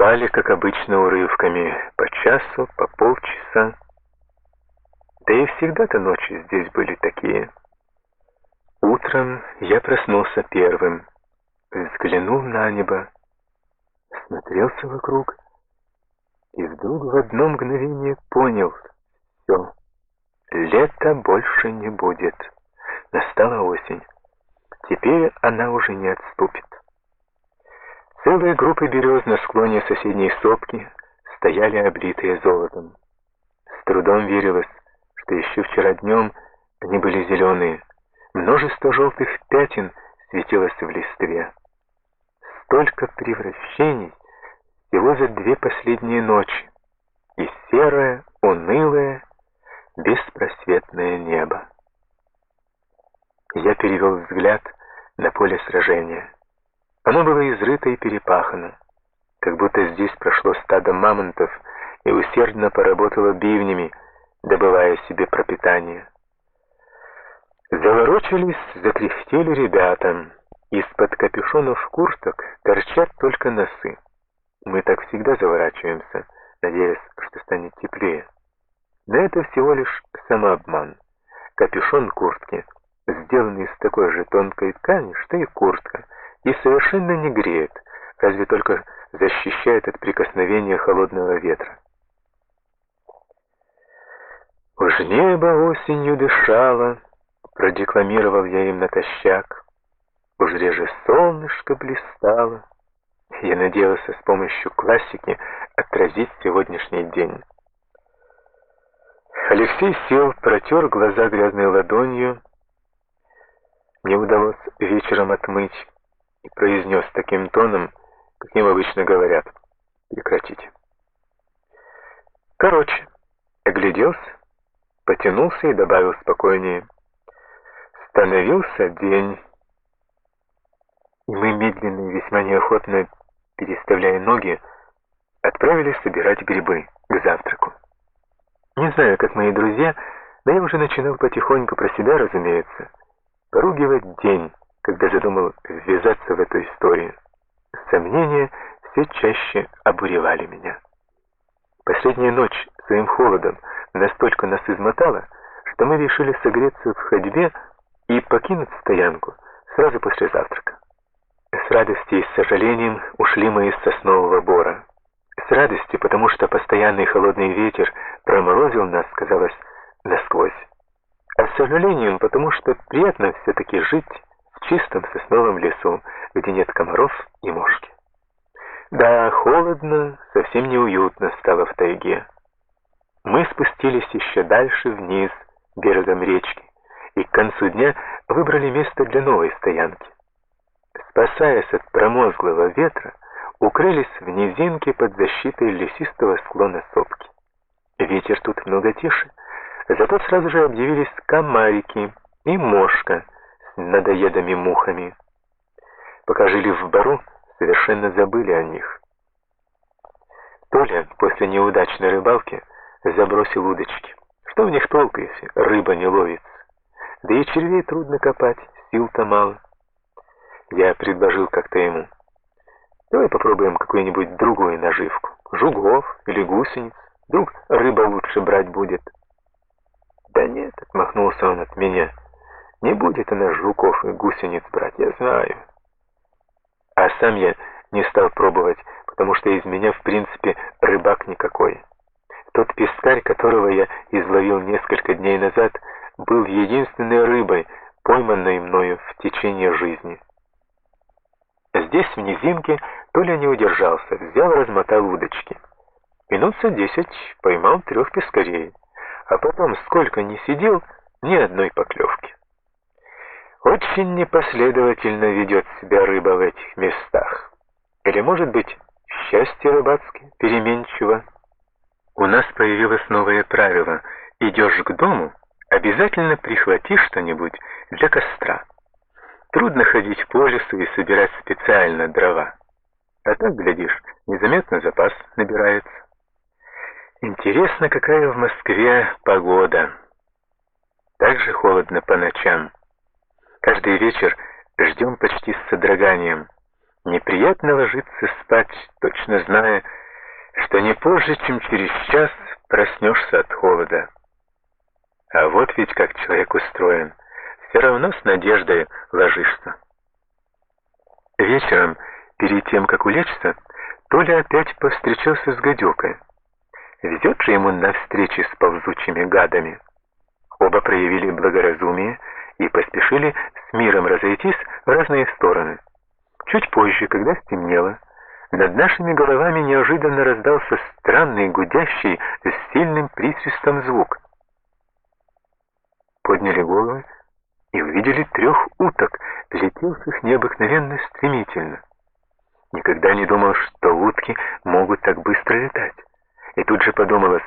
Спали, как обычно, урывками, по часу, по полчаса. Да и всегда-то ночи здесь были такие. Утром я проснулся первым, взглянул на небо, смотрелся вокруг и вдруг в одно мгновение понял — все, лета больше не будет. Настала осень. Теперь она уже не отступит. Целые группы берез на склоне соседней сопки стояли облитые золотом. С трудом верилось, что еще вчера днем они были зеленые. Множество желтых пятен светилось в листве. Столько превращений всего за две последние ночи. И серое, унылое, беспросветное небо. Я перевел взгляд на поле сражения. Оно было изрыто и перепахано, как будто здесь прошло стадо мамонтов и усердно поработало бивнями, добывая себе пропитание. Заворочились, закряхтели ребята. Из-под капюшонов курток торчат только носы. Мы так всегда заворачиваемся, надеясь, что станет теплее. Но это всего лишь самообман. Капюшон куртки сделан из такой же тонкой ткани, что и куртка — и совершенно не греет, разве только защищает от прикосновения холодного ветра. «Уж небо осенью дышало», — продекламировал я им натощак. «Уж реже солнышко блистало». Я надеялся с помощью классики отразить сегодняшний день. Алексей сел, протер глаза грязной ладонью. Мне удалось вечером отмыть и произнес таким тоном, каким обычно говорят. Прекратите. Короче, огляделся, потянулся и добавил спокойнее. Становился день, и мы медленно и весьма неохотно, переставляя ноги, отправились собирать грибы к завтраку. Не знаю, как мои друзья, но я уже начинал потихоньку про себя, разумеется, поругивать день, когда задумал ввязаться в эту историю. Сомнения все чаще обуревали меня. Последняя ночь своим холодом настолько нас измотала, что мы решили согреться в ходьбе и покинуть стоянку сразу после завтрака. С радостью и с сожалением ушли мы из соснового бора. С радостью, потому что постоянный холодный ветер проморозил нас, казалось, насквозь. А с сожалением, потому что приятно все-таки жить чистом сосновом лесу, где нет комаров и мошки. Да, холодно, совсем неуютно стало в тайге. Мы спустились еще дальше вниз, берегом речки, и к концу дня выбрали место для новой стоянки. Спасаясь от промозглого ветра, укрылись в низинке под защитой лесистого склона сопки. Ветер тут много тише, зато сразу же объявились комарики и мошка — надоедами мухами. Пока жили в бару, совершенно забыли о них. Толя после неудачной рыбалки забросил удочки. Что в них толку, если рыба не ловится? Да и червей трудно копать, сил-то мало. Я предложил как-то ему. Давай попробуем какую-нибудь другую наживку. Жугов или гусениц. Вдруг рыба лучше брать будет. Да нет, отмахнулся он от меня. Не будет она жуков и гусениц брать, я знаю. А сам я не стал пробовать, потому что из меня, в принципе, рыбак никакой. Тот пескарь, которого я изловил несколько дней назад, был единственной рыбой, пойманной мною в течение жизни. Здесь, в низинке, Толя не удержался, взял, размотал удочки. Минут за десять поймал трех пескарей, а потом, сколько ни сидел, ни одной поклевки. Очень непоследовательно ведет себя рыба в этих местах. Или, может быть, счастье рыбацкое, переменчиво? У нас появилось новое правило. Идешь к дому, обязательно прихвати что-нибудь для костра. Трудно ходить по лесу и собирать специально дрова. А так, глядишь, незаметно запас набирается. Интересно, какая в Москве погода. Так же холодно по ночам. Каждый вечер ждем почти с содроганием. Неприятно ложиться спать, точно зная, что не позже, чем через час проснешься от холода. А вот ведь как человек устроен, все равно с надеждой ложишься. Вечером, перед тем, как улечься, Толя опять повстречался с гадюкой. Везет же ему на встречи с ползучими гадами. Оба проявили благоразумие и поспешили с миром разойтись в разные стороны. Чуть позже, когда стемнело, над нашими головами неожиданно раздался странный, гудящий, с сильным присвистом звук. Подняли головы и увидели трех уток, летевших необыкновенно стремительно. Никогда не думал, что утки могут так быстро летать. И тут же подумалось,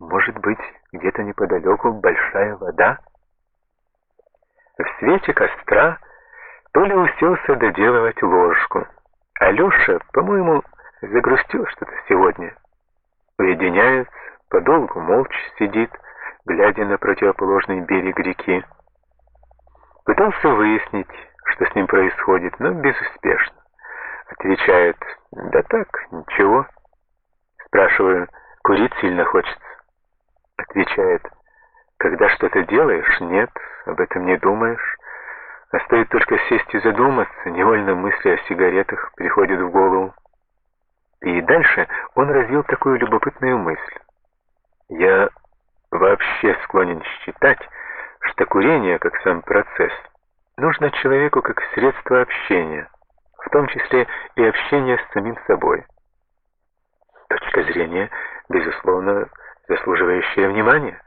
может быть, где-то неподалеку большая вода? В свете костра Толя уселся доделывать ложку. Алеша, по-моему, загрустил что-то сегодня. Уединяется, подолгу молча сидит, глядя на противоположный берег реки. Пытался выяснить, что с ним происходит, но безуспешно. Отвечает, да так, ничего. Спрашиваю, курить сильно хочется. Отвечает, когда что-то делаешь, нет, об этом не думаешь. А стоит только сесть и задуматься, невольно мысли о сигаретах приходят в голову. И дальше он развил такую любопытную мысль. Я вообще склонен считать, что курение, как сам процесс, нужно человеку как средство общения, в том числе и общение с самим собой. Точка зрения, безусловно, заслуживающая внимания,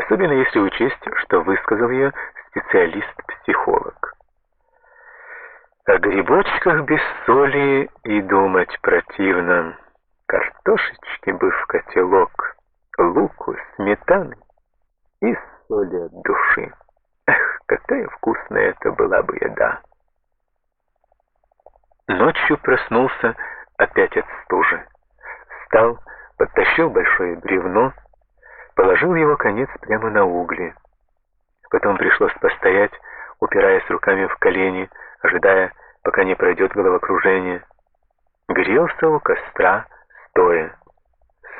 особенно если учесть, что высказал ее специалист-психолог. О грибочках без соли и думать противно. Картошечки бы в котелок, луку, сметаны и соли от души. Эх, какая вкусная это была бы еда. Ночью проснулся опять от стужи. Встал, подтащил большое бревно, положил его конец прямо на угли. Потом пришлось постоять, упираясь руками в колени, ожидая, пока не пройдет головокружение. Грелся у костра, стоя.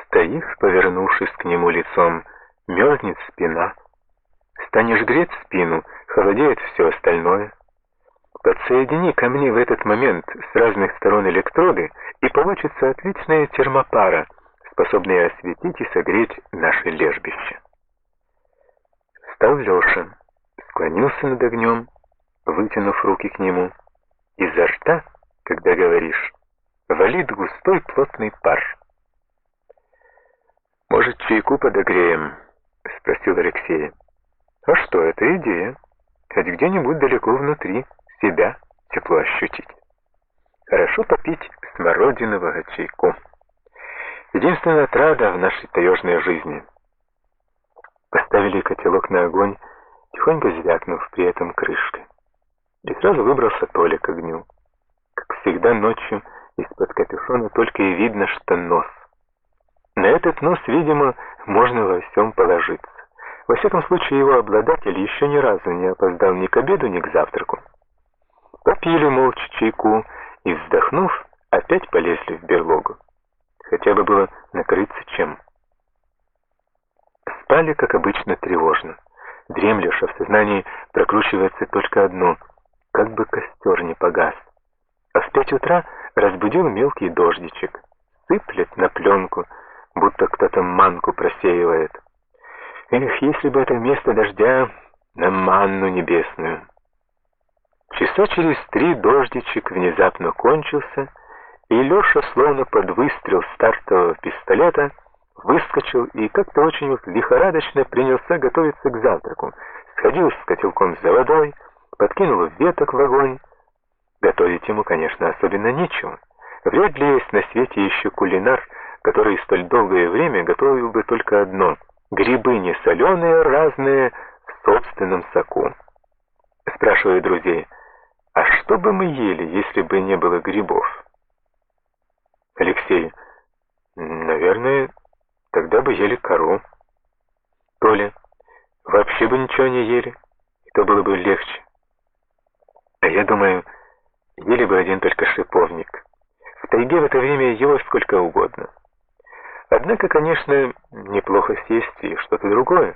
Стоишь, повернувшись к нему лицом, мерзнет спина. Станешь греть спину, холодеет все остальное. Подсоедини ко мне в этот момент с разных сторон электроды, и получится отличная термопара, способная осветить и согреть наше лежбище. Встал Леша, склонился над огнем, вытянув руки к нему. Изо рта, когда говоришь, валит густой плотный пар. «Может, чайку подогреем?» — спросил Алексей. «А что, это идея. Хоть где-нибудь далеко внутри себя тепло ощутить. Хорошо попить смородинового чайку. Единственная отрада в нашей таежной жизни — Поставили котелок на огонь, тихонько звякнув при этом крышкой. И сразу выбрался Толя к огню. Как всегда ночью из-под капюшона только и видно, что нос. На этот нос, видимо, можно во всем положиться. Во всяком случае, его обладатель еще ни разу не опоздал ни к обеду, ни к завтраку. Попили молча чайку и, вздохнув, опять полезли в берлогу. Хотя бы было накрыться чем. Спали, как обычно, тревожно. Дремлешь, а в сознании прокручивается только одно — как бы костер не погас. А в пять утра разбудил мелкий дождичек. Сыплет на пленку, будто кто-то манку просеивает. Эх, если бы это место дождя на манну небесную. Часа через три дождичек внезапно кончился, и Леша, словно под выстрел стартового пистолета, выскочил и как-то очень вот лихорадочно принялся готовиться к завтраку. Сходил с котелком за водой, подкинул веток в огонь. Готовить ему, конечно, особенно нечего. Вряд ли есть на свете еще кулинар, который столь долгое время готовил бы только одно — грибы не соленые, разные, в собственном соку. Спрашиваю друзей, а что бы мы ели, если бы не было грибов? Алексей, наверное, Тогда бы ели кору. Толя, вообще бы ничего не ели, и то было бы легче. А я думаю, ели бы один только шиповник. В тайге в это время его сколько угодно. Однако, конечно, неплохо съесть и что-то другое.